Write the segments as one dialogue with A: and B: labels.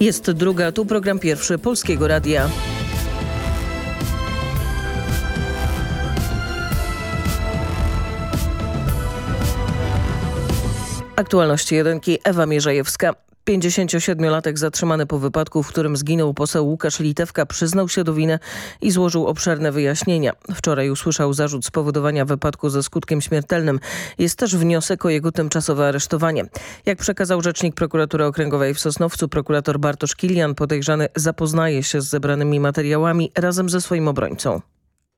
A: Jest druga, tu program pierwszy Polskiego Radia. Aktualności jedynki Ewa Mierzejewska. 57-latek zatrzymany po wypadku, w którym zginął poseł Łukasz Litewka, przyznał się do winy i złożył obszerne wyjaśnienia. Wczoraj usłyszał zarzut spowodowania wypadku ze skutkiem śmiertelnym. Jest też wniosek o jego tymczasowe aresztowanie. Jak przekazał rzecznik prokuratury okręgowej w Sosnowcu, prokurator Bartosz Kilian podejrzany zapoznaje się z zebranymi materiałami razem ze swoim obrońcą.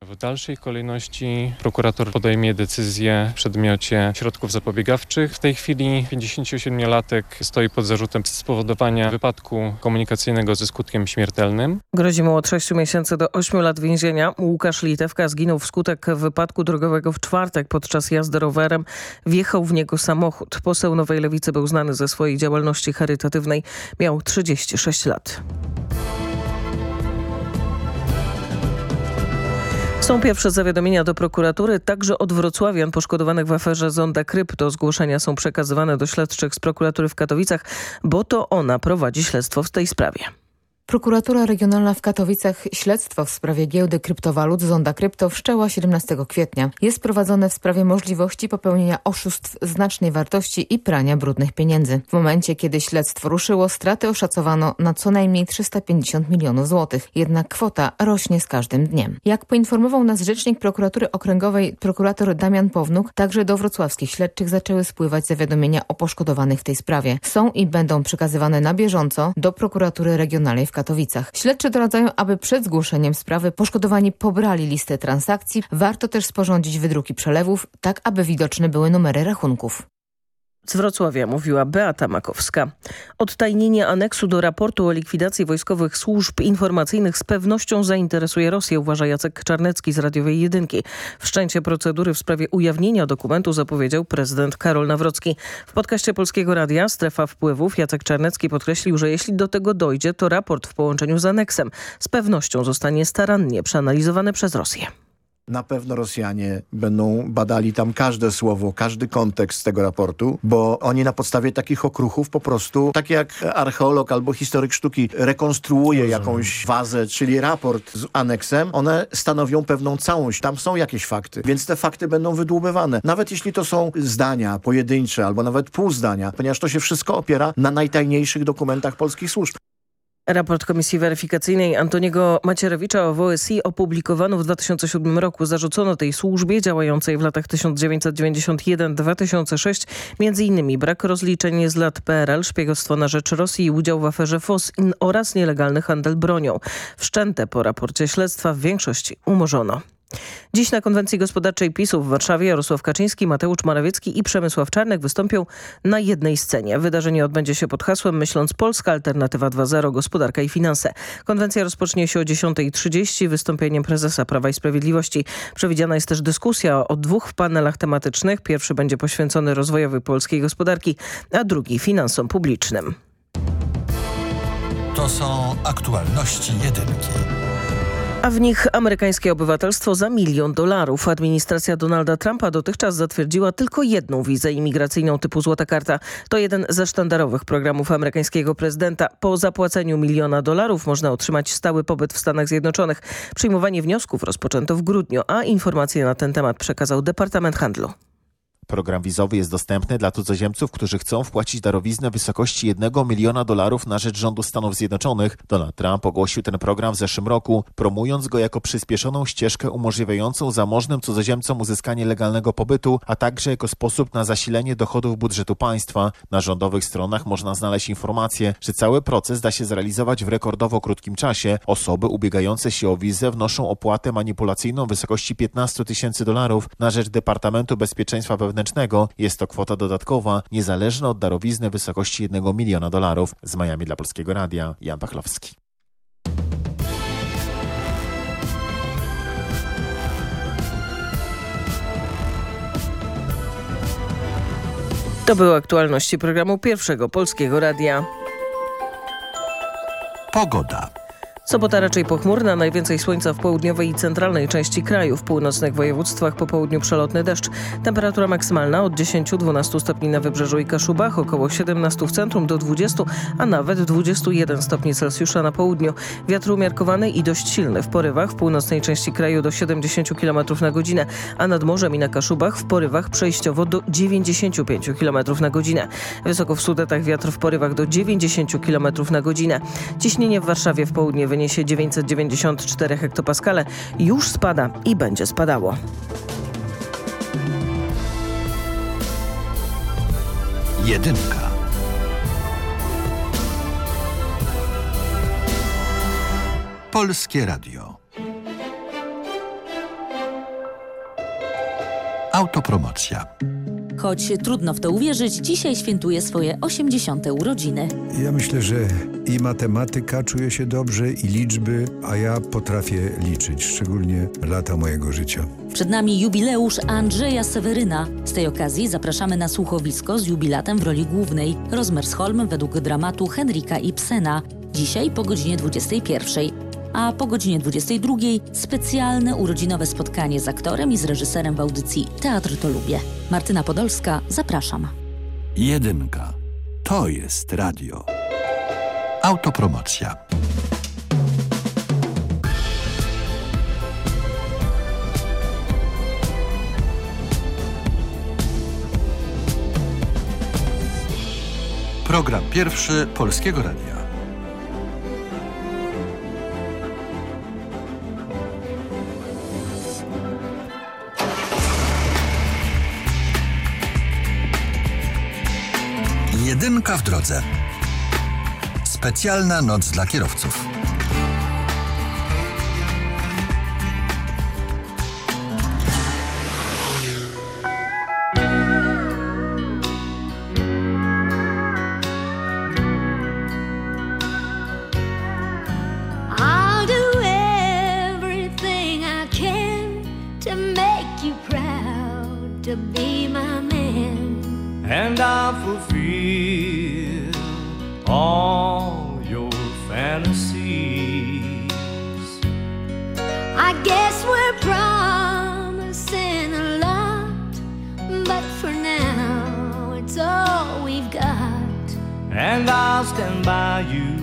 B: W dalszej kolejności prokurator podejmie decyzję w przedmiocie środków zapobiegawczych. W tej chwili 57-latek stoi pod zarzutem spowodowania wypadku komunikacyjnego ze skutkiem śmiertelnym.
A: Grozi mu od 6 miesięcy do 8 lat więzienia. Łukasz Litewka zginął wskutek wypadku drogowego w czwartek podczas jazdy rowerem. Wjechał w niego samochód. Poseł Nowej Lewicy był znany ze swojej działalności charytatywnej. Miał 36 lat. Są pierwsze zawiadomienia do prokuratury, także od wrocławian poszkodowanych w aferze Zonda Krypto. Zgłoszenia są przekazywane do śledczych z prokuratury w Katowicach, bo to ona prowadzi śledztwo w tej sprawie.
C: Prokuratura Regionalna w Katowicach śledztwo w sprawie giełdy kryptowalut Zonda Krypto wszczęła 17 kwietnia. Jest prowadzone w sprawie możliwości popełnienia oszustw znacznej wartości i prania brudnych pieniędzy. W momencie, kiedy śledztwo ruszyło, straty oszacowano na co najmniej 350 milionów złotych. Jednak kwota rośnie z każdym dniem. Jak poinformował nas rzecznik prokuratury okręgowej prokurator Damian Pownuk, także do wrocławskich śledczych zaczęły spływać zawiadomienia o poszkodowanych w tej sprawie. Są i będą przekazywane na bieżąco do prokuratury regionalnej w Katowicach. Śledczy doradzają, aby przed zgłoszeniem sprawy poszkodowani pobrali listę transakcji. Warto też sporządzić wydruki przelewów, tak aby widoczne były numery rachunków.
A: Z Wrocławia mówiła Beata Makowska. Odtajnienie aneksu do raportu o likwidacji wojskowych służb informacyjnych z pewnością zainteresuje Rosję, uważa Jacek Czarnecki z Radiowej Jedynki. Wszczęcie procedury w sprawie ujawnienia dokumentu zapowiedział prezydent Karol Nawrocki. W podcaście Polskiego Radia Strefa Wpływów Jacek Czarnecki podkreślił, że jeśli do tego dojdzie, to raport w połączeniu z aneksem z pewnością zostanie starannie przeanalizowany przez Rosję.
D: Na pewno Rosjanie będą badali tam każde słowo, każdy kontekst tego raportu, bo oni na podstawie takich okruchów po prostu, tak jak archeolog albo historyk sztuki rekonstruuje jakąś wazę, czyli raport z aneksem, one stanowią pewną całość. Tam są jakieś fakty, więc te fakty będą wydłubywane. Nawet jeśli to są zdania pojedyncze albo nawet pół zdania, ponieważ to się wszystko opiera na najtajniejszych dokumentach polskich służb.
A: Raport Komisji Weryfikacyjnej Antoniego Macierewicza o WSI opublikowano w 2007 roku. Zarzucono tej służbie działającej w latach 1991-2006 m.in. brak rozliczeń z lat PRL, szpiegostwo na rzecz Rosji i udział w aferze FOS oraz nielegalny handel bronią. Wszczęte po raporcie śledztwa w większości umorzono. Dziś na konwencji gospodarczej PiSu w Warszawie Jarosław Kaczyński, Mateusz Morawiecki i Przemysław Czarnek wystąpią na jednej scenie. Wydarzenie odbędzie się pod hasłem Myśląc Polska, Alternatywa 2.0, Gospodarka i Finanse. Konwencja rozpocznie się o 10.30 wystąpieniem prezesa Prawa i Sprawiedliwości. Przewidziana jest też dyskusja o dwóch panelach tematycznych. Pierwszy będzie poświęcony rozwojowi polskiej gospodarki, a drugi finansom publicznym.
E: To są aktualności jedynki
A: a w nich amerykańskie obywatelstwo za milion dolarów. Administracja Donalda Trumpa dotychczas zatwierdziła tylko jedną wizę imigracyjną typu Złota Karta. To jeden ze sztandarowych programów amerykańskiego prezydenta. Po zapłaceniu miliona dolarów można otrzymać stały pobyt w Stanach Zjednoczonych. Przyjmowanie wniosków rozpoczęto w grudniu, a informacje na ten temat przekazał Departament Handlu.
F: Program wizowy jest dostępny dla cudzoziemców, którzy chcą wpłacić darowiznę w wysokości 1 miliona dolarów na rzecz rządu Stanów Zjednoczonych. Donald Trump ogłosił ten program w zeszłym roku, promując go jako przyspieszoną ścieżkę umożliwiającą zamożnym cudzoziemcom uzyskanie legalnego pobytu, a także jako sposób na zasilenie dochodów budżetu państwa. Na rządowych stronach można znaleźć informację, że cały proces da się zrealizować w rekordowo krótkim czasie. Osoby ubiegające się o wizę wnoszą opłatę manipulacyjną w wysokości 15 tysięcy dolarów na rzecz Departamentu Bezpieczeństwa Wewnętrznego wewnętrznego. Jest to kwota dodatkowa, niezależna od darowizny w wysokości 1 miliona dolarów. Z Miami dla Polskiego Radia, Jan Pachlowski.
A: To były aktualności programu Pierwszego Polskiego Radia.
E: Pogoda.
A: Sobota raczej pochmurna, najwięcej słońca w południowej i centralnej części kraju. W północnych województwach po południu przelotny deszcz. Temperatura maksymalna od 10-12 stopni na wybrzeżu i Kaszubach, około 17 w centrum do 20, a nawet 21 stopni Celsjusza na południu. Wiatr umiarkowany i dość silny w porywach w północnej części kraju do 70 km na godzinę, a nad morzem i na Kaszubach w porywach przejściowo do 95 km na godzinę. Wysoko w Sudetach wiatr w porywach do 90 km na godzinę. Ciśnienie w Warszawie w południe wyniesie 994 hektopaskale. Już spada i będzie spadało.
E: Jedynka. Polskie Radio. Autopromocja.
G: Choć trudno w to uwierzyć, dzisiaj świętuje swoje 80. urodziny.
H: Ja myślę, że i matematyka czuje się dobrze, i liczby, a ja potrafię liczyć, szczególnie lata mojego życia.
G: Przed nami jubileusz Andrzeja Seweryna. Z tej okazji zapraszamy na słuchowisko z jubilatem w roli głównej Rozmersholm według dramatu Henryka Ibsena. Dzisiaj po godzinie 21 a po godzinie 22 specjalne urodzinowe spotkanie z aktorem i z reżyserem w audycji Teatr to lubię. Martyna Podolska, zapraszam.
E: Jedynka. To jest radio. Autopromocja. Program pierwszy Polskiego Radia. Jedynka w drodze. Specjalna noc dla kierowców.
I: And I'll stand by you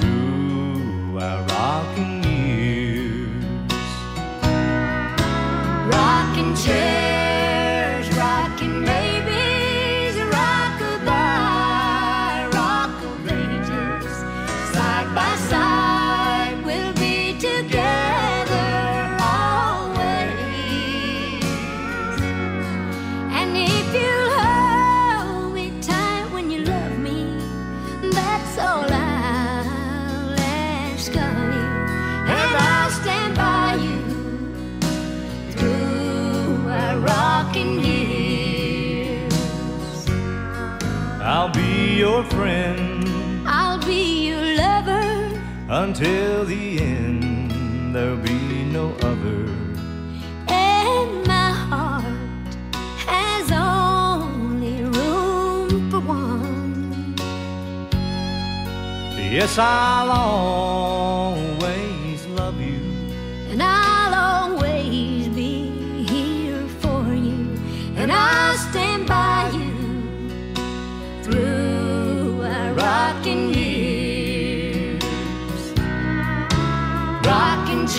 I: through our rocking years.
J: Rocking chairs,
I: friend
J: I'll be your lover,
I: until the end. There'll be no other.
J: and my heart has only room for one.
I: Yes, I'll always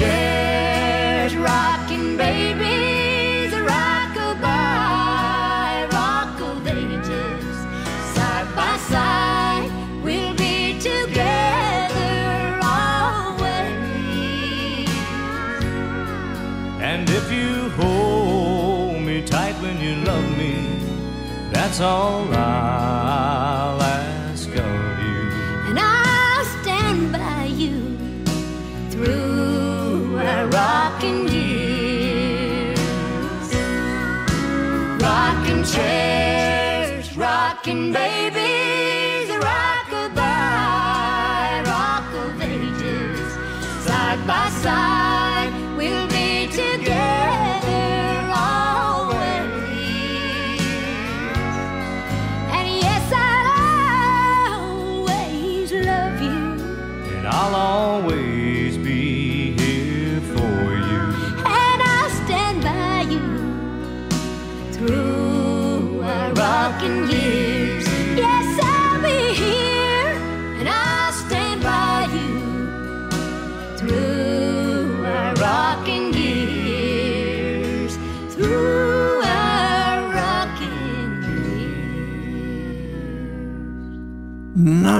J: chairs, rocking babies, rockabye, rock of ages. Side by side, we'll be together always.
I: And if you hold me tight when you love me, that's all I'll
J: rocking,
K: baby.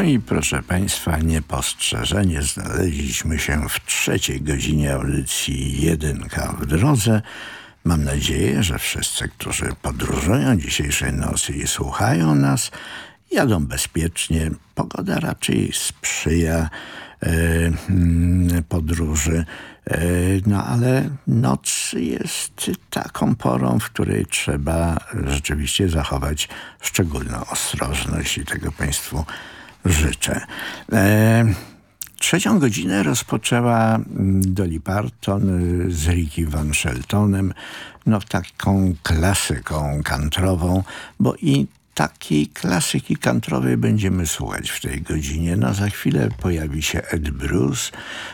K: I proszę Państwa, niepostrzeżenie znaleźliśmy się w trzeciej godzinie audycji Jedynka w drodze. Mam nadzieję, że wszyscy, którzy podróżują dzisiejszej nocy i słuchają nas, jadą bezpiecznie. Pogoda raczej sprzyja e, mm, podróży. E, no ale noc jest taką porą, w której trzeba rzeczywiście zachować szczególną ostrożność i tego Państwu życzę. E, Trzecią godzinę rozpoczęła mm, Dolly Parton y, z Ricky Van Sheltonem, no taką klasyką kantrową, bo i takiej klasyki kantrowej będziemy słuchać w tej godzinie. No za chwilę pojawi się Ed Bruce,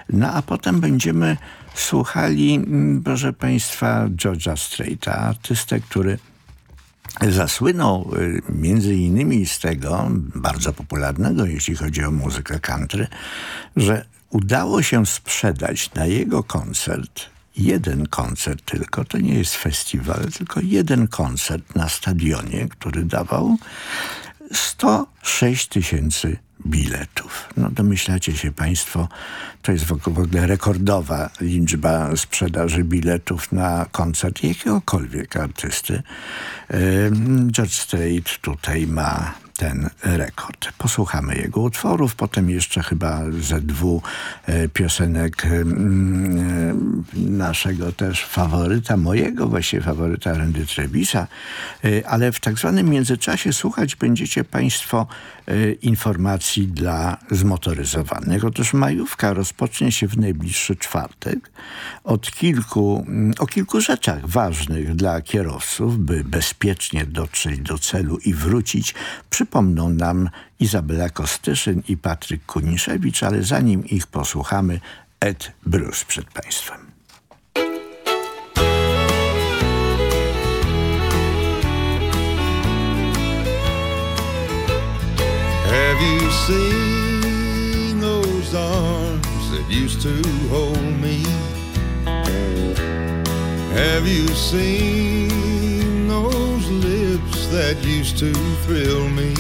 K: no a potem będziemy słuchali, mm, proszę Państwa, George'a Straita, artystę, który zasłynął y, między innymi z tego, bardzo popularnego, jeśli chodzi o muzykę country, że udało się sprzedać na jego koncert jeden koncert tylko, to nie jest festiwal, tylko jeden koncert na stadionie, który dawał 106 tysięcy biletów. No domyślacie się Państwo, to jest w ogóle rekordowa liczba sprzedaży biletów na koncert jakiegokolwiek artysty. George Strait tutaj ma ten rekord. Posłuchamy jego utworów, potem jeszcze chyba ze dwóch e, piosenek e, naszego też faworyta, mojego właściwie faworyta Randy Trevisa, e, ale w tak zwanym międzyczasie słuchać będziecie Państwo informacji dla zmotoryzowanych. Otóż majówka rozpocznie się w najbliższy czwartek od kilku, o kilku rzeczach ważnych dla kierowców, by bezpiecznie dotrzeć do celu i wrócić. Przypomną nam Izabela Kostyszyn i Patryk Kuniszewicz, ale zanim ich posłuchamy, Ed Bruce przed Państwem.
L: Have you seen those arms that used to hold me? Have you seen that used to thrill me?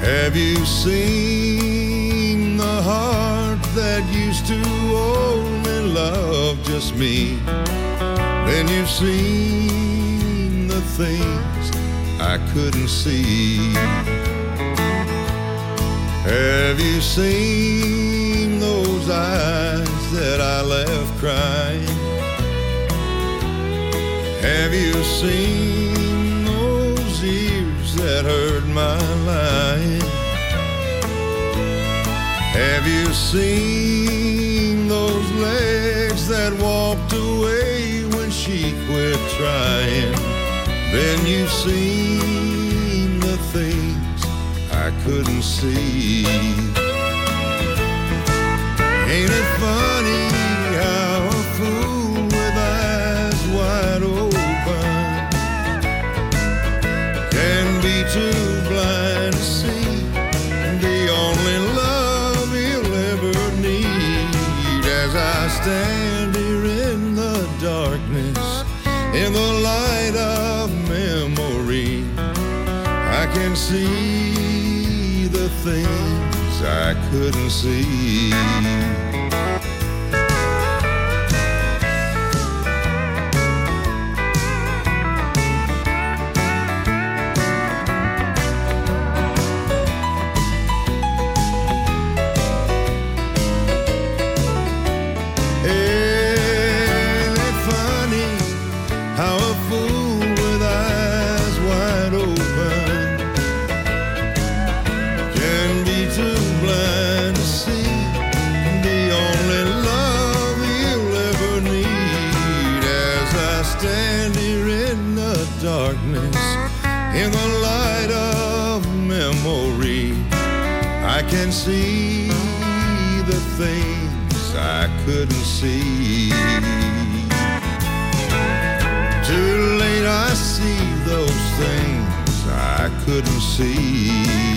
L: Have you seen the heart that used to only love just me? Then you've seen the things I couldn't see. Have you seen those eyes that I left crying? Have you seen those ears that heard my lying? Have you seen those legs that walked away when she quit trying? Then you've seen the things I couldn't see. Ain't it funny too blind to see. The only love he'll ever need as I stand here in the darkness in the light of memory I can see the things I couldn't see things I couldn't see too late I see those things I couldn't see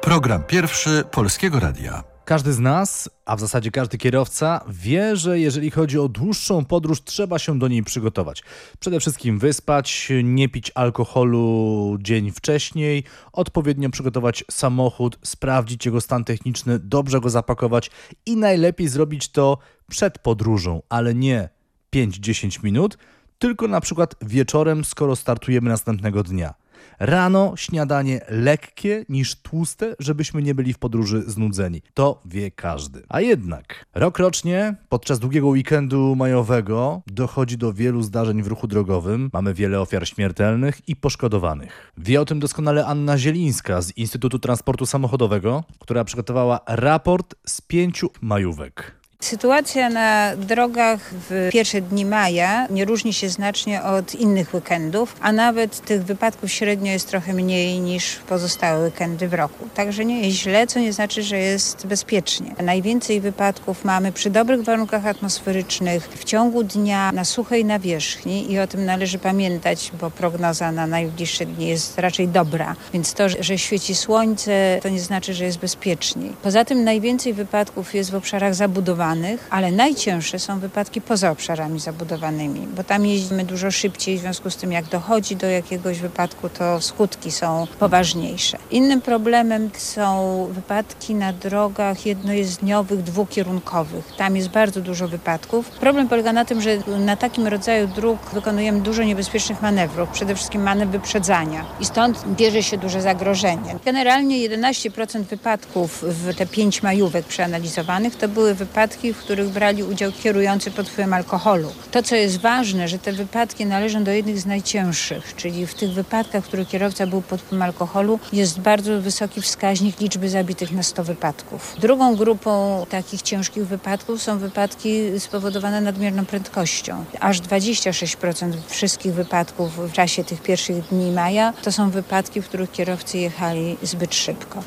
E: Program pierwszy Polskiego Radia.
M: Każdy z nas, a w zasadzie każdy kierowca, wie, że jeżeli chodzi o dłuższą podróż, trzeba się do niej przygotować. Przede wszystkim wyspać, nie pić alkoholu dzień wcześniej, odpowiednio przygotować samochód, sprawdzić jego stan techniczny, dobrze go zapakować i najlepiej zrobić to przed podróżą, ale nie 5-10 minut, tylko na przykład wieczorem, skoro startujemy następnego dnia. Rano śniadanie lekkie niż tłuste, żebyśmy nie byli w podróży znudzeni. To wie każdy. A jednak rokrocznie podczas długiego weekendu majowego dochodzi do wielu zdarzeń w ruchu drogowym. Mamy wiele ofiar śmiertelnych i poszkodowanych. Wie o tym doskonale Anna Zielińska z Instytutu Transportu Samochodowego, która przygotowała raport z pięciu majówek.
N: Sytuacja na drogach w pierwsze dni maja nie różni się znacznie od innych weekendów, a nawet tych wypadków średnio jest trochę mniej niż pozostałe weekendy w roku. Także nie jest źle, co nie znaczy, że jest bezpiecznie. Najwięcej wypadków mamy przy dobrych warunkach atmosferycznych, w ciągu dnia, na suchej nawierzchni i o tym należy pamiętać, bo prognoza na najbliższe dni jest raczej dobra. Więc to, że świeci słońce, to nie znaczy, że jest bezpieczniej. Poza tym najwięcej wypadków jest w obszarach zabudowanych, ale najcięższe są wypadki poza obszarami zabudowanymi, bo tam jeździmy dużo szybciej, w związku z tym jak dochodzi do jakiegoś wypadku, to skutki są poważniejsze. Innym problemem są wypadki na drogach jednojezdniowych, dwukierunkowych. Tam jest bardzo dużo wypadków. Problem polega na tym, że na takim rodzaju dróg wykonujemy dużo niebezpiecznych manewrów, przede wszystkim manewr wyprzedzania i stąd bierze się duże zagrożenie. Generalnie 11% wypadków w te pięć majówek przeanalizowanych to były wypadki w których brali udział kierujący pod wpływem alkoholu. To, co jest ważne, że te wypadki należą do jednych z najcięższych, czyli w tych wypadkach, w których kierowca był pod wpływem alkoholu, jest bardzo wysoki wskaźnik liczby zabitych na 100 wypadków. Drugą grupą takich ciężkich wypadków są wypadki spowodowane nadmierną prędkością. Aż 26% wszystkich wypadków w czasie tych pierwszych dni maja to są wypadki, w których kierowcy jechali zbyt szybko.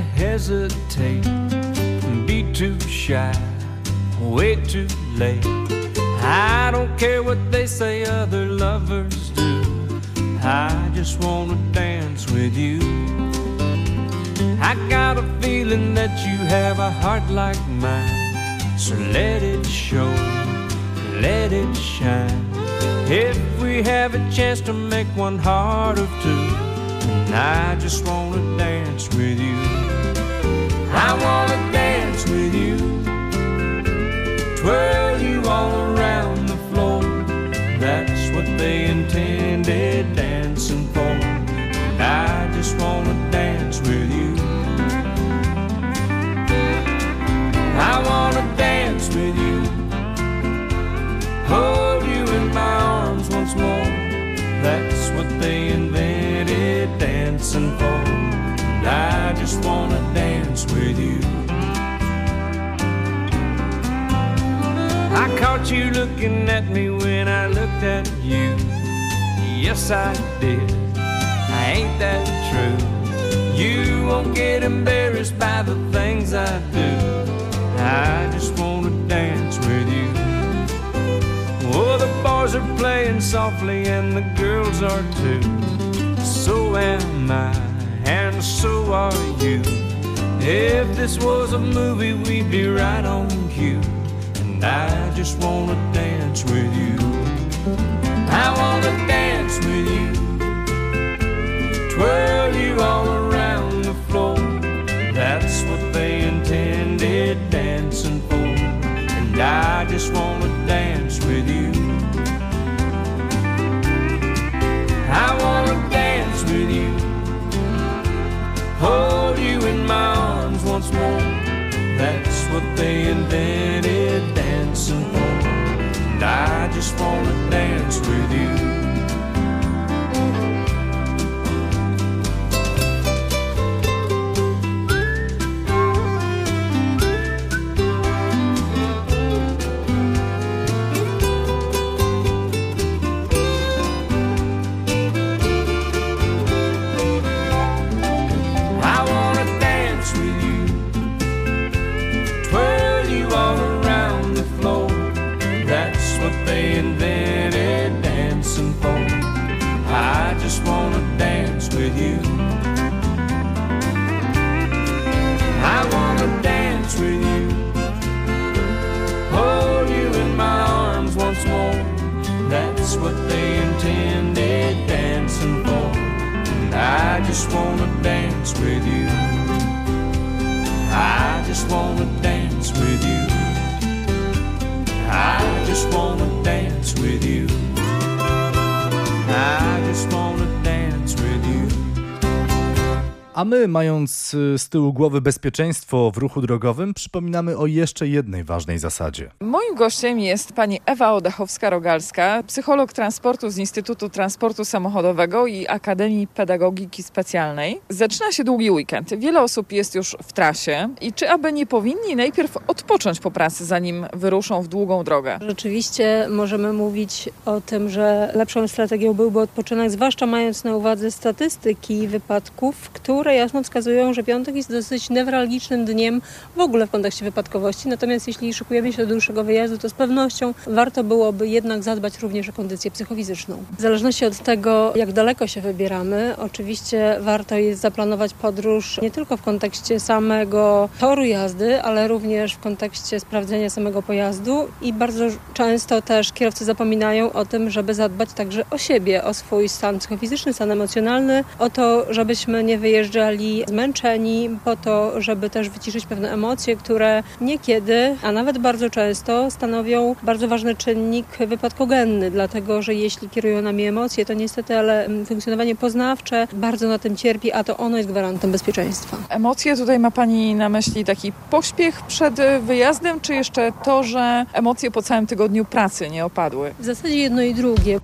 I: To hesitate and be too shy, way too late. I don't care what they say other lovers do. I just wanna dance with you. I got a feeling that you have a heart like mine, so let it show, let it shine. If we have a chance to make one heart of two. And I just wanna dance with you. I wanna dance with you. Twirl you all around the floor. That's what they intended dancing for. And I just wanna dance with you. I wanna dance with you. Hold you in my arms once more. That's what they invented dancing for. And I just wanna dance with you. I caught you looking at me when I looked at you. Yes, I did. I Ain't that true? You won't get embarrassed by the things I do. I just wanna dance with you. Oh, the boys are playing softly and the girls are too. So am I, and so are you. If this was a movie, we'd be right on cue. And I just wanna dance with you. I wanna dance with you. Twirl you all around the floor. That's what they intended dancing for. And I just wanna dance with you. I wanna dance with you. Hold you in my arms once more. That's what they invented dancing for. And I just wanna dance with you. just wanna dance with you. I just wanna dance with you. I just wanna
M: A my, mając y, z tyłu głowy bezpieczeństwo w ruchu drogowym, przypominamy o jeszcze jednej ważnej zasadzie.
O: Moim gościem jest pani Ewa Odechowska-Rogalska, psycholog transportu z Instytutu Transportu Samochodowego i Akademii Pedagogiki Specjalnej. Zaczyna się długi weekend. Wiele osób jest już w trasie. I czy aby nie powinni najpierw odpocząć po pracy, zanim wyruszą w długą drogę?
P: Rzeczywiście możemy mówić o tym, że lepszą strategią byłby odpoczynek, zwłaszcza mając na uwadze statystyki wypadków, które jasno wskazują, że piątek jest dosyć newralgicznym dniem w ogóle w kontekście wypadkowości. Natomiast jeśli szykujemy się do dłuższego wyjazdu, to z pewnością warto byłoby jednak zadbać również o kondycję psychofizyczną. W zależności od tego, jak daleko się wybieramy, oczywiście warto jest zaplanować podróż nie tylko w kontekście samego toru jazdy, ale również w kontekście sprawdzenia samego pojazdu i bardzo często też kierowcy zapominają o tym, żeby zadbać także o siebie, o swój stan psychofizyczny, stan emocjonalny, o to, żebyśmy nie wyjeżdżali zmęczeni, po to, żeby też wyciszyć pewne emocje, które niekiedy, a nawet bardzo często stanowią bardzo ważny czynnik wypadkogenny, dlatego że jeśli kierują nami emocje, to niestety, ale mm, funkcjonowanie poznawcze bardzo na tym cierpi, a to ono jest gwarantem bezpieczeństwa.
O: Emocje tutaj ma pani na myśli taki pośpiech przed wyjazdem, czy jeszcze to, że emocje po całym tygodniu pracy nie opadły?
P: W zasadzie jedno i drugie.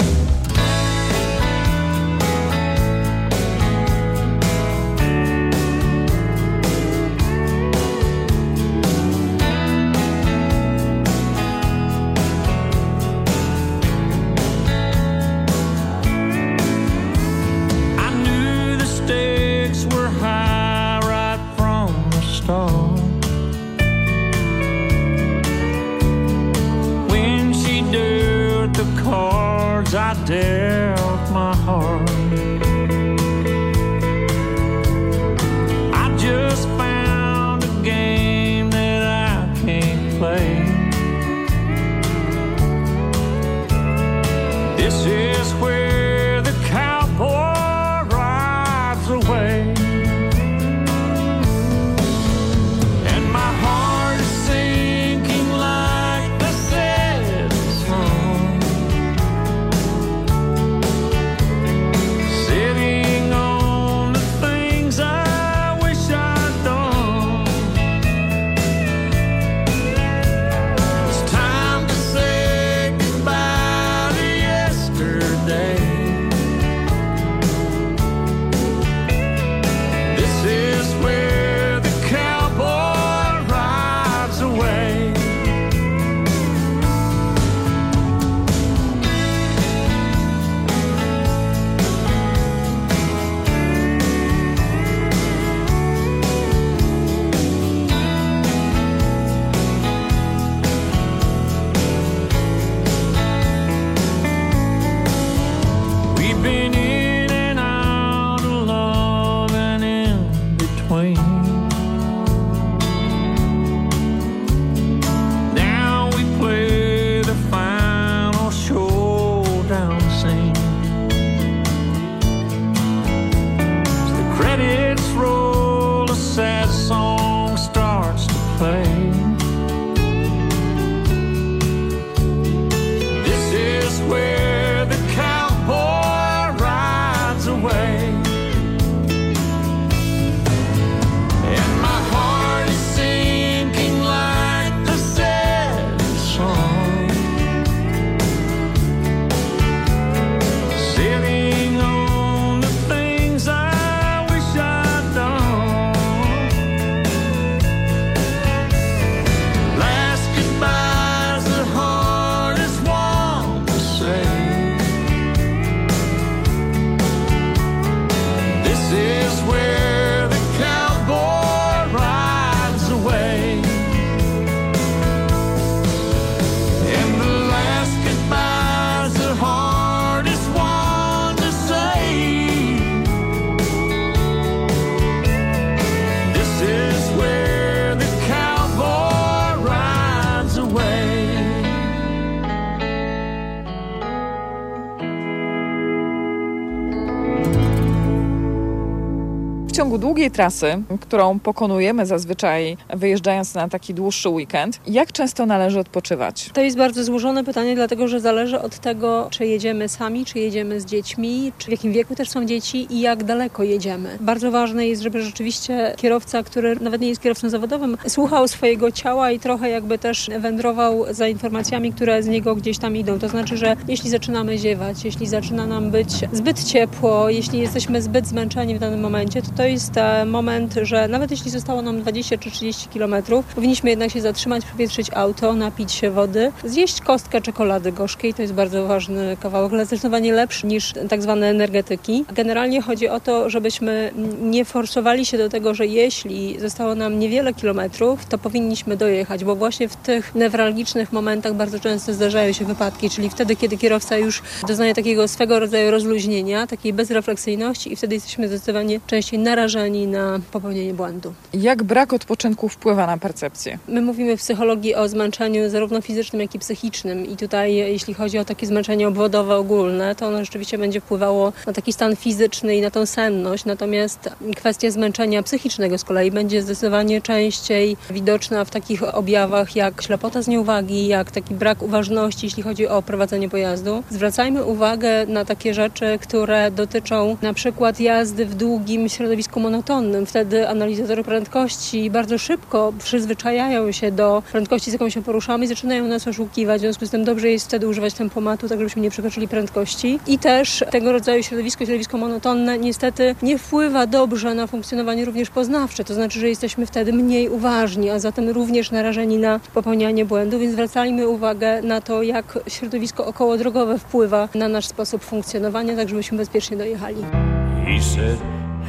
O: Ciągu długiej trasy, którą pokonujemy zazwyczaj wyjeżdżając na taki dłuższy weekend, jak często należy odpoczywać?
P: To jest bardzo złożone pytanie, dlatego że zależy od tego, czy jedziemy sami, czy jedziemy z dziećmi, czy w jakim wieku też są dzieci i jak daleko jedziemy. Bardzo ważne jest, żeby rzeczywiście kierowca, który nawet nie jest kierowcą zawodowym, słuchał swojego ciała i trochę jakby też wędrował za informacjami, które z niego gdzieś tam idą. To znaczy, że jeśli zaczynamy ziewać, jeśli zaczyna nam być zbyt ciepło, jeśli jesteśmy zbyt zmęczeni w danym momencie, to to jest e, moment, że nawet jeśli zostało nam 20 czy 30 kilometrów, powinniśmy jednak się zatrzymać, przewietrzyć auto, napić się wody, zjeść kostkę czekolady gorzkiej, to jest bardzo ważny kawałek, ale zdecydowanie lepszy niż tak zwane energetyki. Generalnie chodzi o to, żebyśmy nie forsowali się do tego, że jeśli zostało nam niewiele kilometrów, to powinniśmy dojechać, bo właśnie w tych newralgicznych momentach bardzo często zdarzają się wypadki, czyli wtedy, kiedy kierowca już doznaje takiego swego rodzaju rozluźnienia, takiej bezrefleksyjności i wtedy jesteśmy zdecydowanie częściej narażeni na popełnienie błędu.
O: Jak brak odpoczynku wpływa na percepcję?
P: My mówimy w psychologii o zmęczeniu zarówno fizycznym, jak i psychicznym i tutaj jeśli chodzi o takie zmęczenie obwodowe ogólne, to ono rzeczywiście będzie wpływało na taki stan fizyczny i na tą senność, natomiast kwestia zmęczenia psychicznego z kolei będzie zdecydowanie częściej widoczna w takich objawach jak ślepota z nieuwagi, jak taki brak uważności, jeśli chodzi o prowadzenie pojazdu. Zwracajmy uwagę na takie rzeczy, które dotyczą na przykład jazdy w długim środowisku monotonnym. Wtedy analizatory prędkości bardzo szybko przyzwyczajają się do prędkości, z jaką się poruszamy i zaczynają nas oszukiwać. W związku z tym dobrze jest wtedy używać tempomatu, tak żebyśmy nie przekroczyli prędkości. I też tego rodzaju środowisko, środowisko monotonne niestety nie wpływa dobrze na funkcjonowanie również poznawcze. To znaczy, że jesteśmy wtedy mniej uważni, a zatem również narażeni na popełnianie błędów, więc zwracajmy uwagę na to, jak środowisko okołodrogowe wpływa na nasz sposób funkcjonowania, tak żebyśmy bezpiecznie dojechali.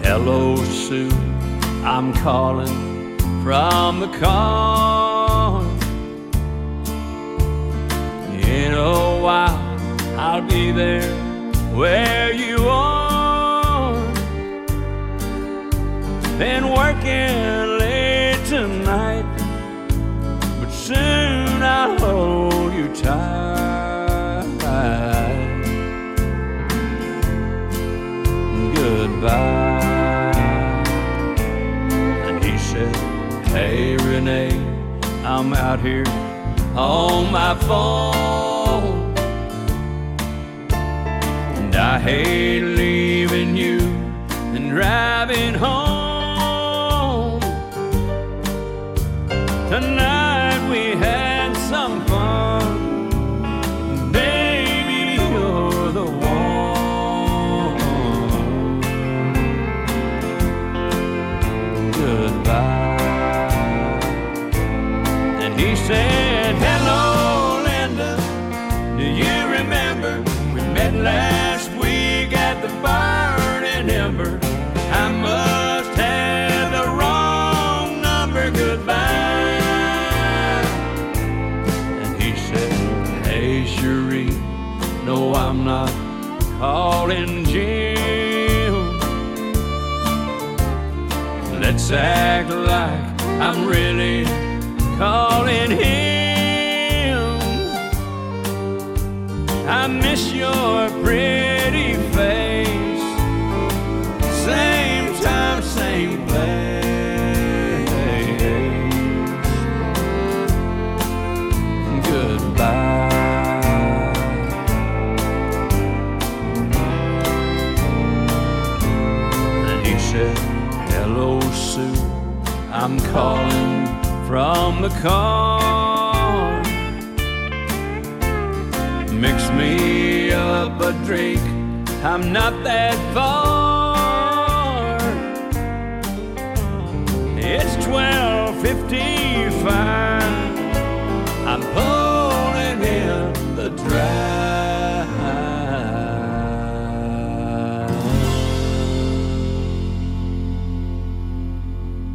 I: Hello, Sue. I'm calling from the car. In a while, I'll be there where you are. Been working late tonight, but soon I'll hold you tight. Goodbye. Hey Renee, I'm out here on my phone. And I hate Let's act like I'm really calling him. I miss your pretty I'm calling from the car. Mix me up a drink. I'm not that far.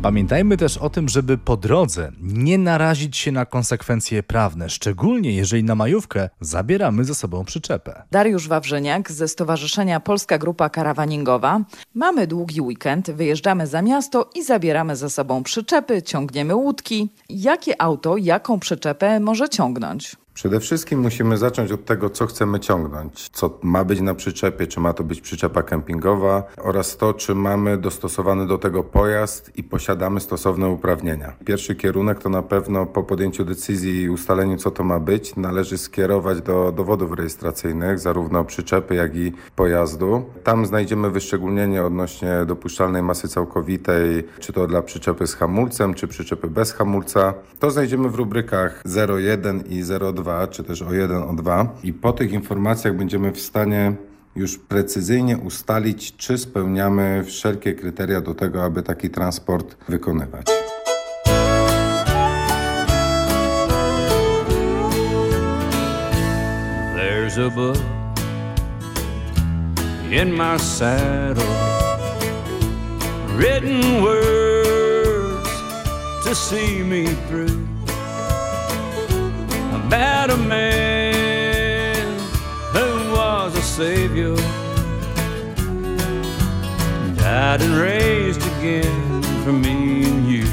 M: Pamiętajmy też o tym, żeby po drodze nie narazić się na konsekwencje prawne, szczególnie jeżeli na majówkę zabieramy ze sobą przyczepę.
O: Dariusz Wawrzyniak ze Stowarzyszenia Polska Grupa Karawaningowa. Mamy długi weekend, wyjeżdżamy za miasto i zabieramy ze sobą przyczepy, ciągniemy łódki. Jakie auto, jaką przyczepę może ciągnąć?
Q: Przede wszystkim musimy zacząć od tego, co chcemy ciągnąć, co ma być na przyczepie, czy ma to być przyczepa kempingowa oraz to, czy mamy dostosowany do tego pojazd i posiadamy stosowne uprawnienia. Pierwszy kierunek to na pewno po podjęciu decyzji i ustaleniu, co to ma być, należy skierować do dowodów rejestracyjnych, zarówno przyczepy, jak i pojazdu. Tam znajdziemy wyszczególnienie odnośnie dopuszczalnej masy całkowitej, czy to dla przyczepy z hamulcem, czy przyczepy bez hamulca. To znajdziemy w rubrykach 01 i 02 czy też o 1, o 2 i po tych informacjach będziemy w stanie już precyzyjnie ustalić, czy spełniamy wszelkie kryteria do tego, aby taki transport wykonywać.
I: There's a book in my saddle, written words to see me through. About a man who was a savior, died and raised again for me and you.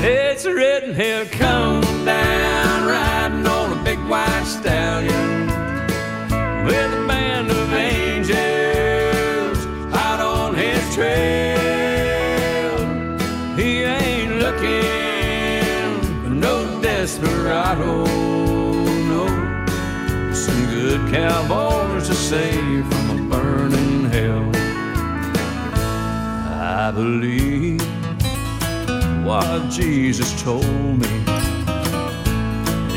I: It's written he'll come down desperado, no. Some good cowboys to save from a burning hell. I believe what Jesus told me.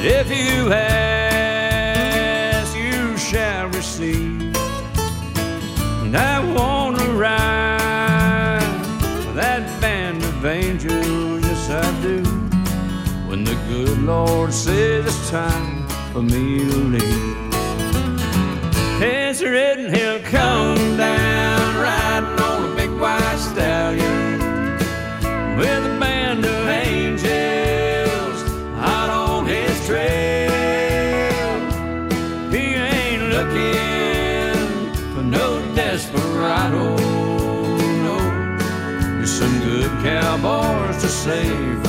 I: If you ask, you shall receive. And I want to ride Lord says it's time for me to leave. It's written he'll come down riding on a big white stallion with a band of angels out on his trail. He ain't looking for no desperado, no. There's some good cowboys to save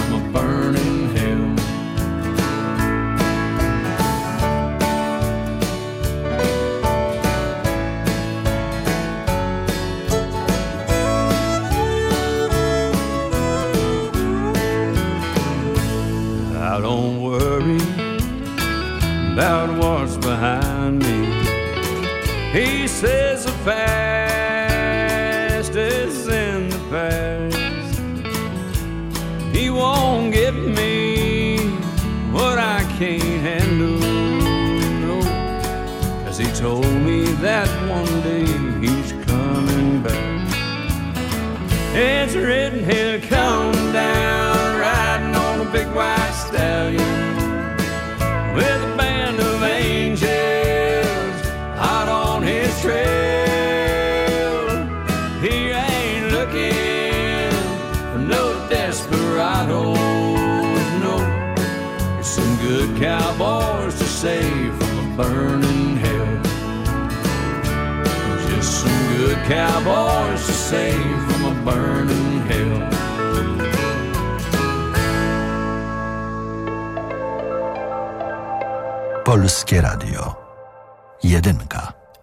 I: cowboys to save from a burning hell. Just some good cowboys to save from a burning hell.
E: Polskie Radio. Jedynka.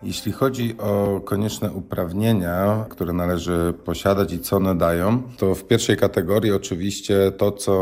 Q: Jeśli chodzi o konieczne uprawnienia, które należy posiadać i co one dają, to w pierwszej kategorii oczywiście to, co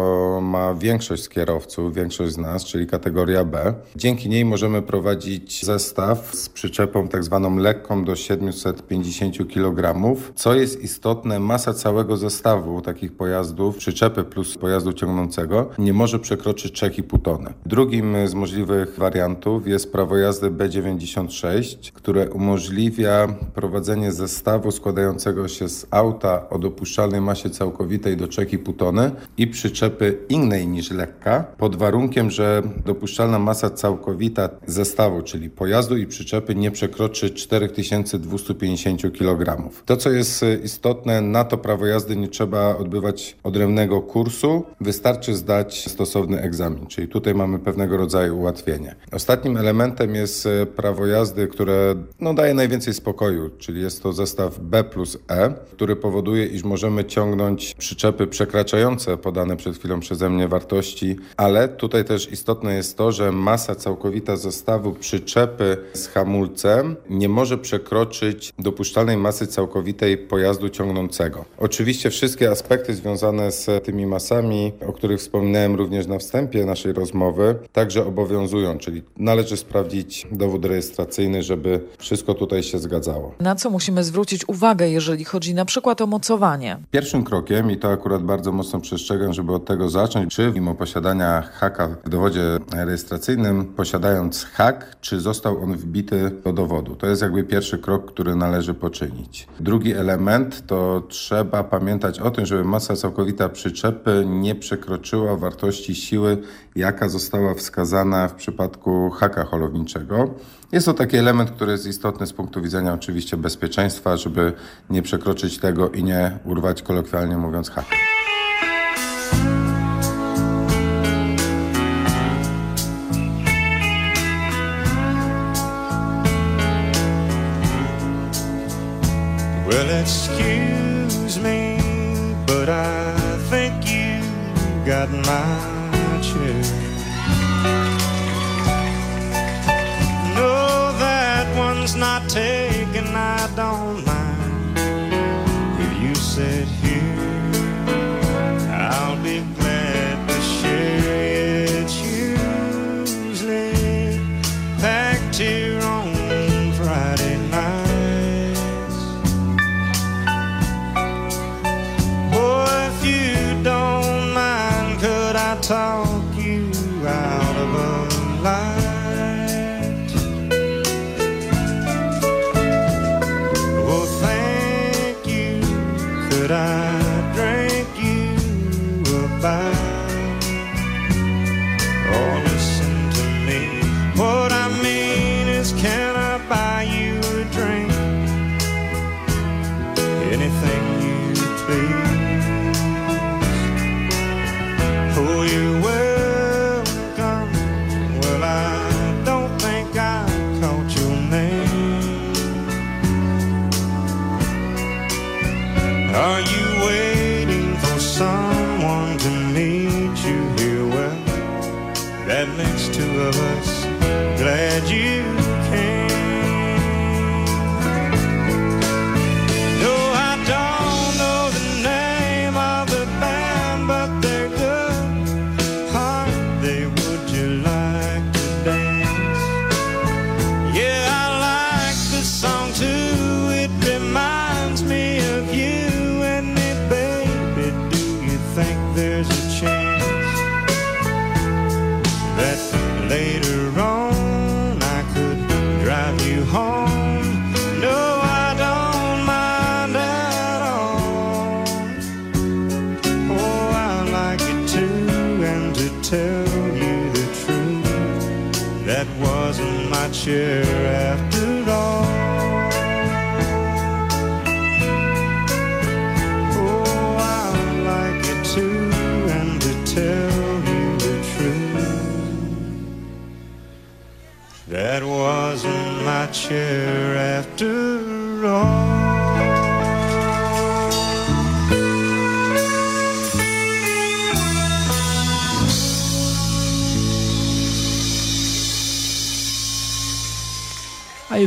Q: ma większość z kierowców, większość z nas, czyli kategoria B. Dzięki niej możemy prowadzić zestaw z przyczepą tak zwaną lekką do 750 kg. Co jest istotne, masa całego zestawu takich pojazdów, przyczepy plus pojazdu ciągnącego, nie może przekroczyć 3,5 tony. Drugim z możliwych wariantów jest prawo jazdy B96, które umożliwia prowadzenie zestawu składającego się z auta o dopuszczalnej masie całkowitej do 3,5 tony i przyczepy innej niż lekka, pod warunkiem, że dopuszczalna masa całkowita zestawu, czyli pojazdu i przyczepy nie przekroczy 4250 kg. To, co jest istotne, na to prawo jazdy nie trzeba odbywać odrębnego kursu, wystarczy zdać stosowny egzamin, czyli tutaj mamy pewnego rodzaju ułatwienie. Ostatnim elementem jest prawo jazdy, które no, daje najwięcej spokoju, czyli jest to zestaw B plus E, który powoduje, iż możemy ciągnąć przyczepy przekraczające podane przed chwilą przeze mnie wartości, ale tutaj też istotne jest to, że masa całkowita zestawu przyczepy z hamulcem nie może przekroczyć dopuszczalnej masy całkowitej pojazdu ciągnącego. Oczywiście wszystkie aspekty związane z tymi masami, o których wspominałem również na wstępie naszej rozmowy, także obowiązują, czyli należy sprawdzić dowód rejestracyjny, żeby wszystko tutaj się zgadzało.
O: Na co musimy zwrócić uwagę, jeżeli chodzi na przykład o mocowanie?
Q: Pierwszym krokiem, i to akurat bardzo mocno przestrzegam, żeby od tego zacząć, czy mimo posiadania haka w dowodzie rejestracyjnym, posiadając hak, czy został on wbity do dowodu. To jest jakby pierwszy krok, który należy poczynić. Drugi element to trzeba pamiętać o tym, żeby masa całkowita przyczepy nie przekroczyła wartości siły, jaka została wskazana w przypadku haka holowniczego. Jest to taki element, który jest istotny z punktu widzenia oczywiście bezpieczeństwa, żeby nie przekroczyć tego i nie urwać kolokwialnie mówiąc haka.
R: Excuse me, but I think you got my
L: town.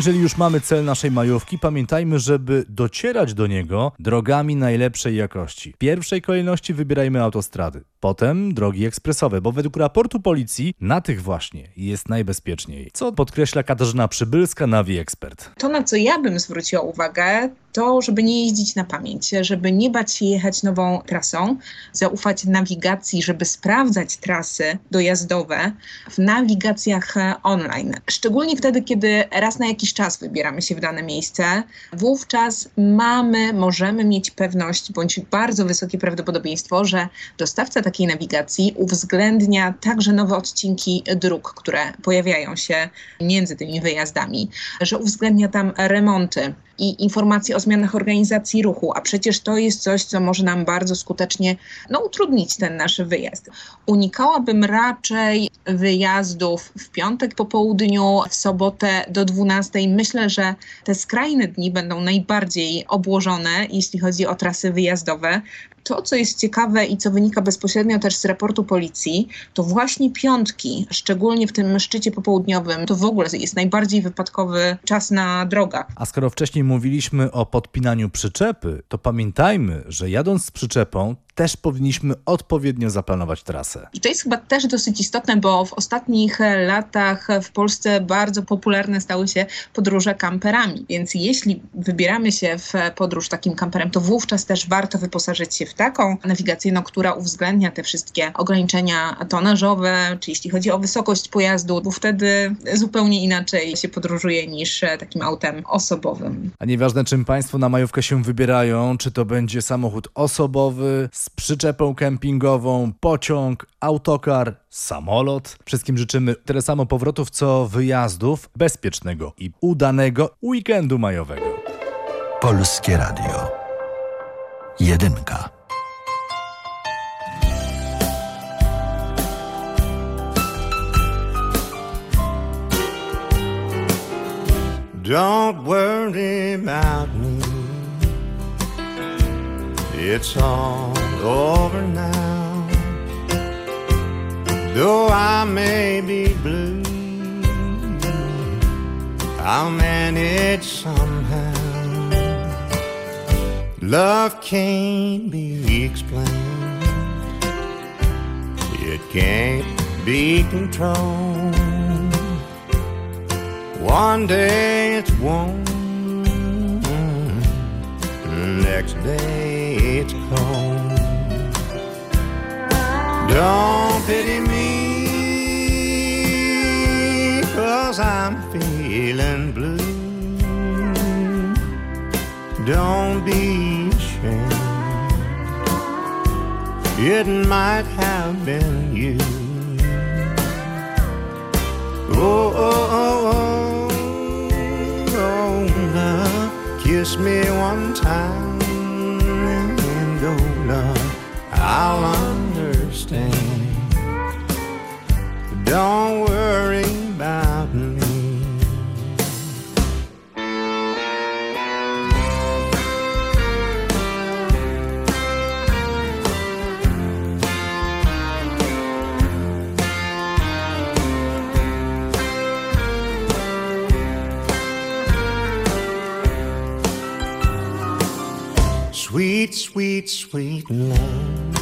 L: Jeżeli już mamy cel naszej majówki, pamiętajmy, żeby docierać do niego drogami najlepszej jakości. W pierwszej kolejności wybierajmy autostrady, potem drogi ekspresowe, bo według raportu policji na tych właśnie jest najbezpieczniej. Co podkreśla Katarzyna Przybylska, Navi Expert.
S: To, na co ja bym zwróciła uwagę, to żeby nie jeździć na pamięć, żeby nie bać się jechać nową trasą, zaufać nawigacji, żeby sprawdzać trasy dojazdowe w nawigacjach online. Szczególnie wtedy, kiedy raz na jakiś czas wybieramy się w dane miejsce, wówczas mamy, możemy mieć pewność bądź bardzo wysokie prawdopodobieństwo, że dostawca takiej nawigacji uwzględnia także nowe odcinki dróg, które pojawiają się między tymi wyjazdami, że uwzględnia tam remonty i informacje o zmianach organizacji ruchu, a przecież to jest coś, co może nam bardzo skutecznie no, utrudnić ten nasz wyjazd. Unikałabym raczej wyjazdów w piątek po południu, w sobotę do 12. Myślę, że te skrajne dni będą najbardziej obłożone, jeśli chodzi o trasy wyjazdowe. To, co jest ciekawe i co wynika bezpośrednio też z raportu policji, to właśnie piątki, szczególnie w tym szczycie popołudniowym, to w ogóle jest najbardziej wypadkowy czas na drogach.
M: A skoro wcześniej mówiliśmy o podpinaniu przyczepy, to pamiętajmy, że jadąc z przyczepą też powinniśmy odpowiednio zaplanować trasę.
S: I to jest chyba też dosyć istotne, bo w ostatnich latach w Polsce bardzo popularne stały się podróże kamperami. Więc jeśli wybieramy się w podróż takim kamperem, to wówczas też warto wyposażyć się w taką nawigacyjną, która uwzględnia te wszystkie ograniczenia tonażowe, czy jeśli chodzi o wysokość pojazdu, bo wtedy zupełnie inaczej się podróżuje niż takim autem osobowym.
M: A nieważne czym Państwo na majówkę się wybierają, czy to będzie samochód osobowy, z przyczepą kempingową, pociąg, autokar, samolot. Wszystkim życzymy tyle samo powrotów co wyjazdów, bezpiecznego i udanego weekendu majowego.
E: Polskie Radio. Jedynka.
L: Don't worry about me. It's all over now. Though I may be blue, I'll manage somehow. Love can't be explained, it can't be controlled. One day it's warm, next day it's cold. Don't pity me, cause I'm feeling blue. Don't be ashamed, it might have been you. Oh, oh, oh, oh, oh, love, kiss me one time and go, oh, love, I'll understand. Don't worry about me. Sweet, sweet, sweet love.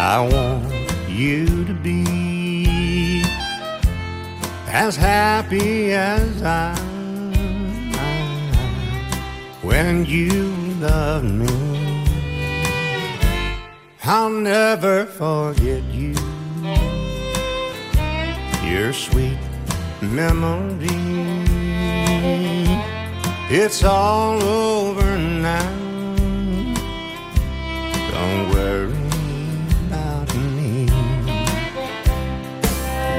L: I want you to be as happy as I when you love me. I'll never forget you, your sweet memory. It's all over now.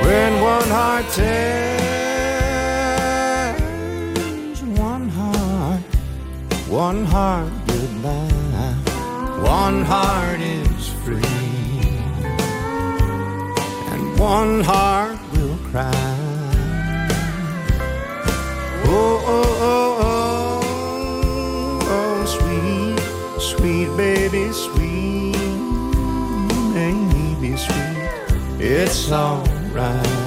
L: When one heart tears one heart, one heart goodbye, one heart is free, and one heart will cry. Oh, oh, oh, oh, oh, sweet, sweet baby, sweet baby, sweet. It's alright.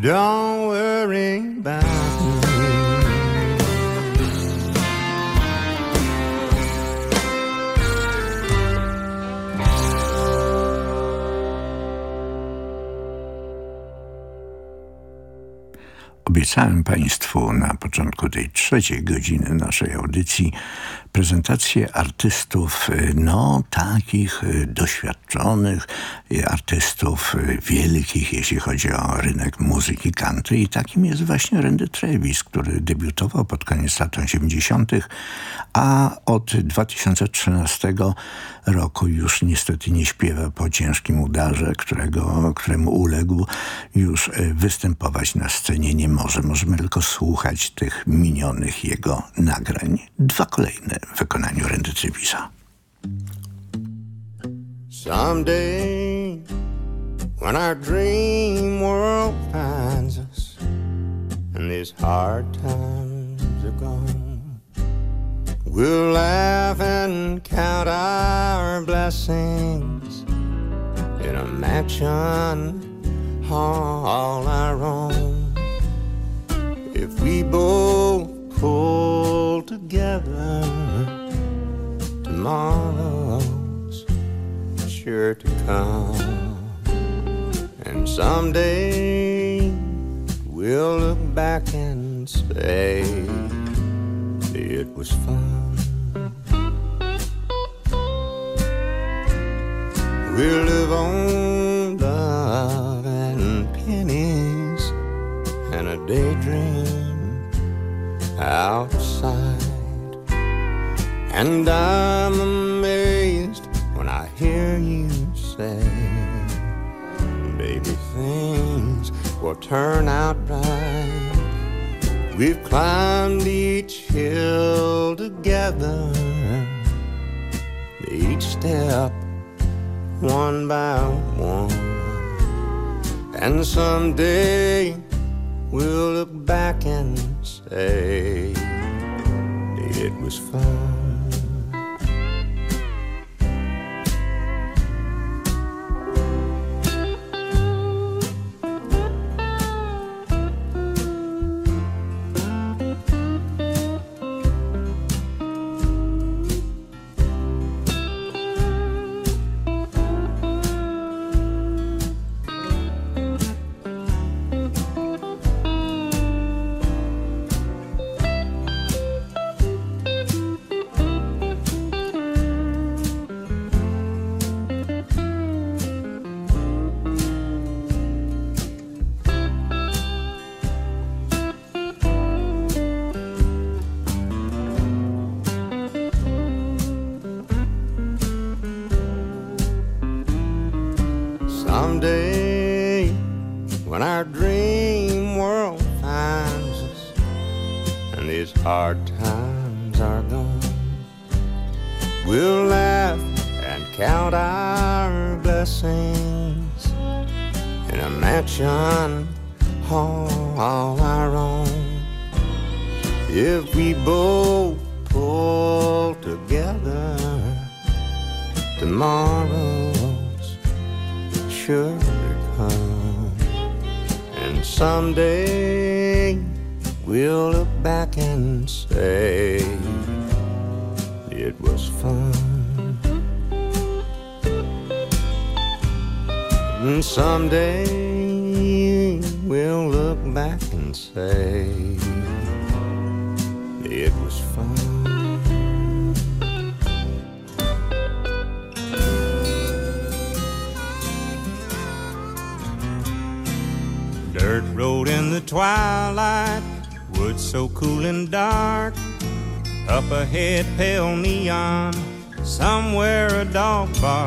L: Don't worry about me.
K: Obiecałem Państwu na początku tej trzeciej godziny naszej audycji prezentację artystów, y, no takich y, doświadczonych, y, artystów wielkich, jeśli chodzi o rynek muzyki country i takim jest właśnie Randy Travis, który debiutował pod koniec lat 80., a od 2013 roku już niestety nie śpiewa po ciężkim udarze, którego, któremu uległ, już występować na scenie nie może możemy tylko słuchać tych minionych jego nagrań. Dwa kolejne wykonaniu Trivisa.
L: Someday, when our dream world finds us and these hard times are gone, we'll laugh and count our blessings in a mansion all our own. If we both pull together, tomorrow's sure to come. And someday we'll look back and say it was fun. We'll live on love and pennies and a daydream outside. And I'm amazed when I hear you say, Baby, things will turn out right. We've climbed each hill together, each step one by one. And someday we'll look back and say it was fun.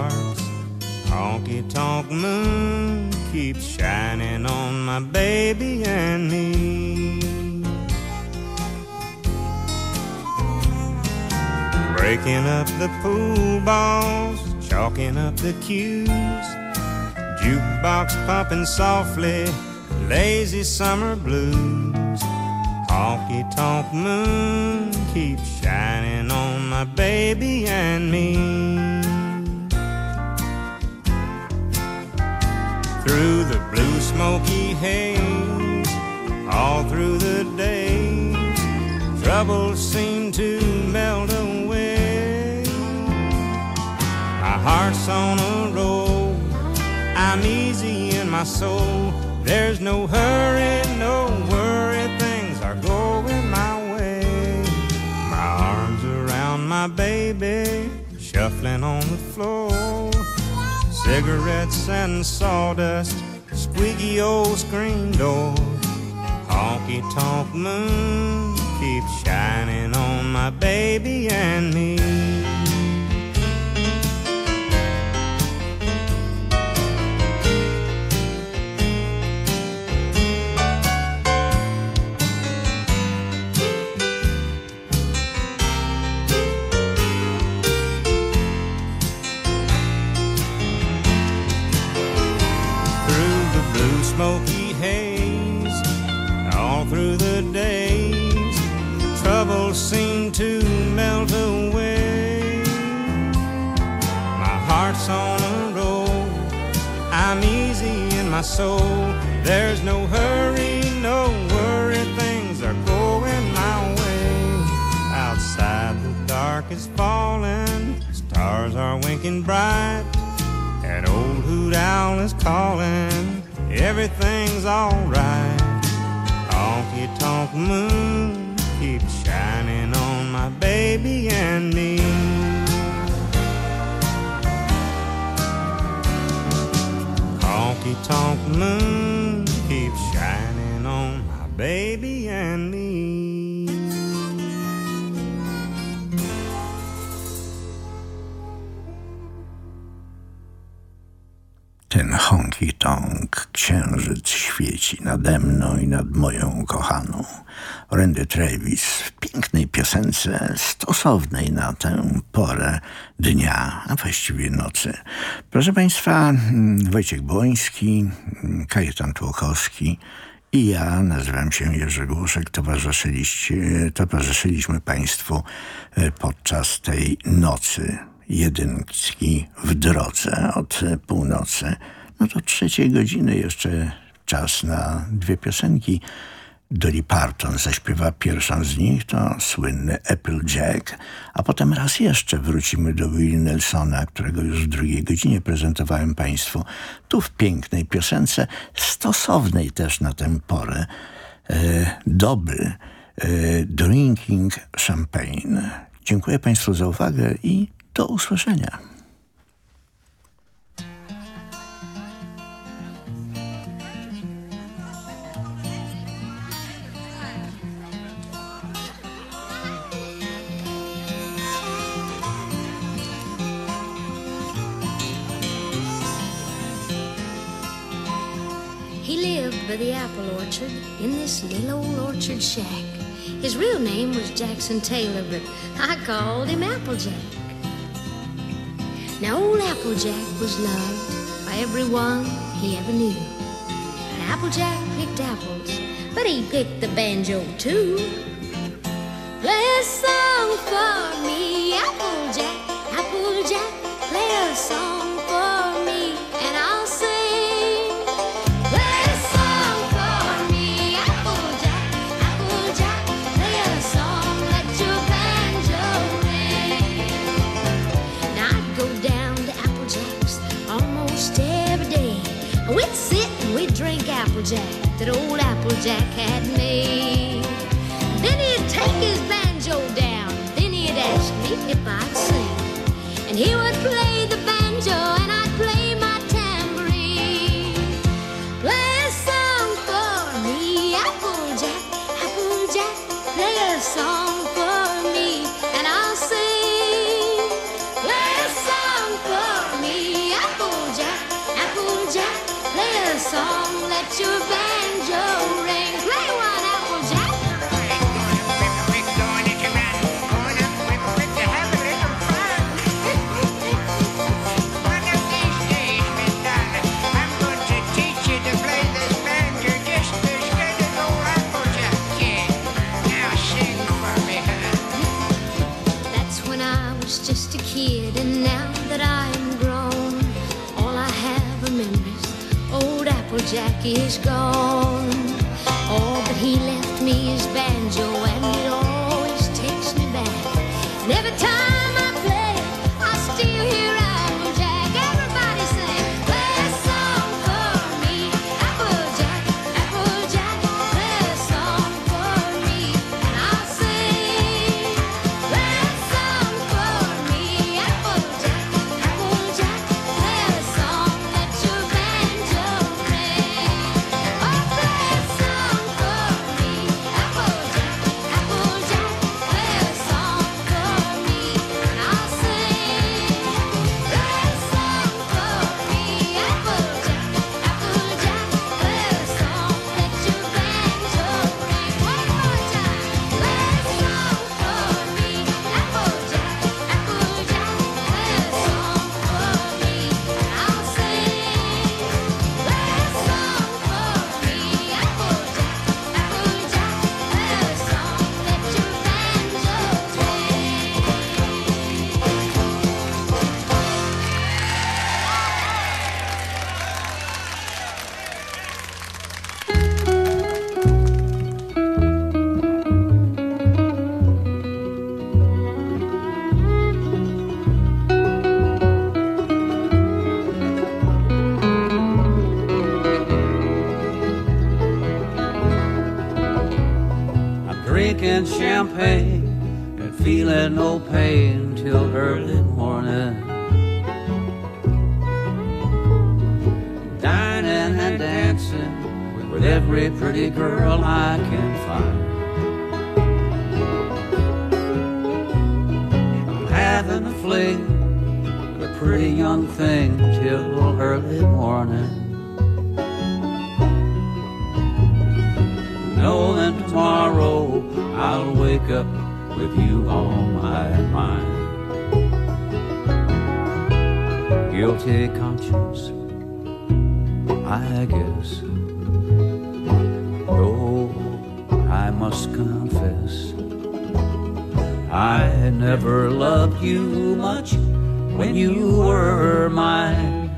L: Barks. Honky tonk moon keeps shining on my baby and me. Breaking up the pool balls, chalking up the cues. Jukebox pumping softly, lazy summer blues. Honky tonk moon keeps shining on my baby and me. Through the blue smoky haze, all through the day, troubles seem to melt away. My heart's on a roll, I'm easy in my soul. There's no hurry, no worry, things are going my way. My arms around my baby, shuffling on the floor. Cigarettes and sawdust, squeaky old screen door. Honky tonk moon keeps shining on my baby and me.
T: My soul. There's no hurry, no worry, things are going my way. Outside, the dark is falling, stars are winking bright. An old hoot owl is calling, everything's alright. Honky tonk moon keeps shining on my baby and me. Honky tonk moon keeps shining on my baby and me.
K: Ten honky tonk księżyc świeci nade mną i nad moją kochaną. Randy Travis w pięknej piosence stosownej na tę porę dnia, a właściwie nocy. Proszę Państwa, mm, Wojciech Błoński, mm, Kajetan Tłokowski i ja, nazywam się Jerzy Głuszek, towarzyszyliśmy Państwu e, podczas tej nocy jedynki w drodze od północy. No do trzeciej godziny jeszcze czas na dwie piosenki. Dolly Parton zaśpiewa pierwszą z nich, to słynny Applejack, a potem raz jeszcze wrócimy do Willie Nelsona, którego już w drugiej godzinie prezentowałem Państwu. Tu w pięknej piosence, stosownej też na tę porę, e, doby e, Drinking Champagne. Dziękuję Państwu za uwagę i do usłyszenia.
J: By the apple orchard in this little old orchard shack. His real name was Jackson Taylor, but I called him Applejack. Now, old Applejack was loved by everyone he ever knew. And Applejack picked apples, but he picked the banjo too. Play a song for me, Applejack, Applejack. Play a song Applejack that old Applejack had made. Then he'd take his banjo down. Then he'd ask me if I'd sing. And he would play is gone. All but he left me his banjo, and
I: early morning. Knowing tomorrow I'll wake up with you on my mind. Guilty conscience, I guess. Oh, I must confess. I never loved you much when you were mine.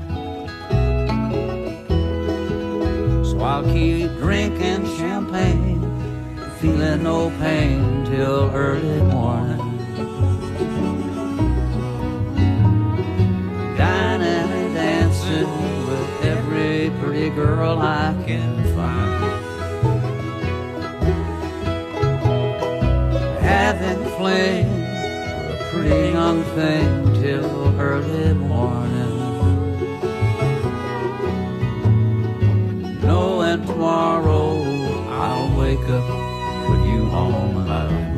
I: I'll keep drinking champagne, feeling no pain till early morning. Dining and dancing with every pretty girl I can find. Having fling a pretty young thing till early morning. Knowing tomorrow. I'll wake up with you on my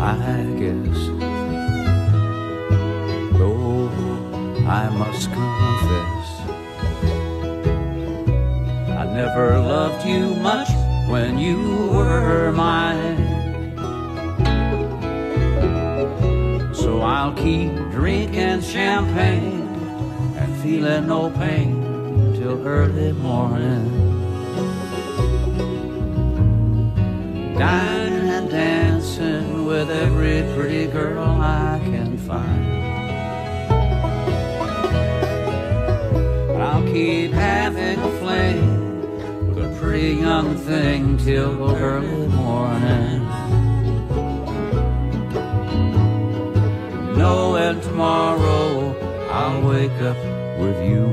I: I guess. Oh, I must confess. I never loved you much when you were mine. So I'll keep drinking champagne and feeling no pain till early morning. Dancing with every pretty girl I can find. I'll keep having a fling with a pretty young thing till early morning. Knowing tomorrow I'll wake up with you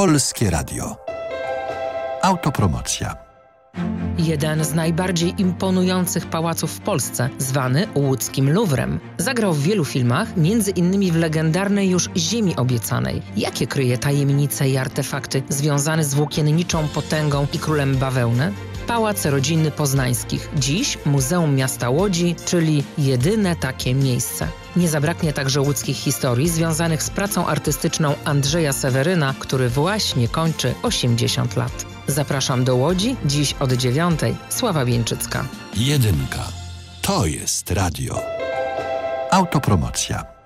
E: Polskie Radio. Autopromocja.
U: Jeden z najbardziej imponujących pałaców w Polsce, zwany łódzkim Luwrem. Zagrał w wielu filmach, między innymi w legendarnej już Ziemi Obiecanej. Jakie kryje tajemnice i artefakty związane z włókienniczą potęgą i królem bawełny? Pałac Rodzinny Poznańskich, dziś Muzeum Miasta Łodzi, czyli jedyne takie miejsce. Nie zabraknie także łódzkich historii związanych z pracą artystyczną Andrzeja Seweryna, który właśnie kończy 80 lat. Zapraszam do Łodzi, dziś od dziewiątej. Sława Wieńczycka.
E: Jedynka. To jest radio. Autopromocja.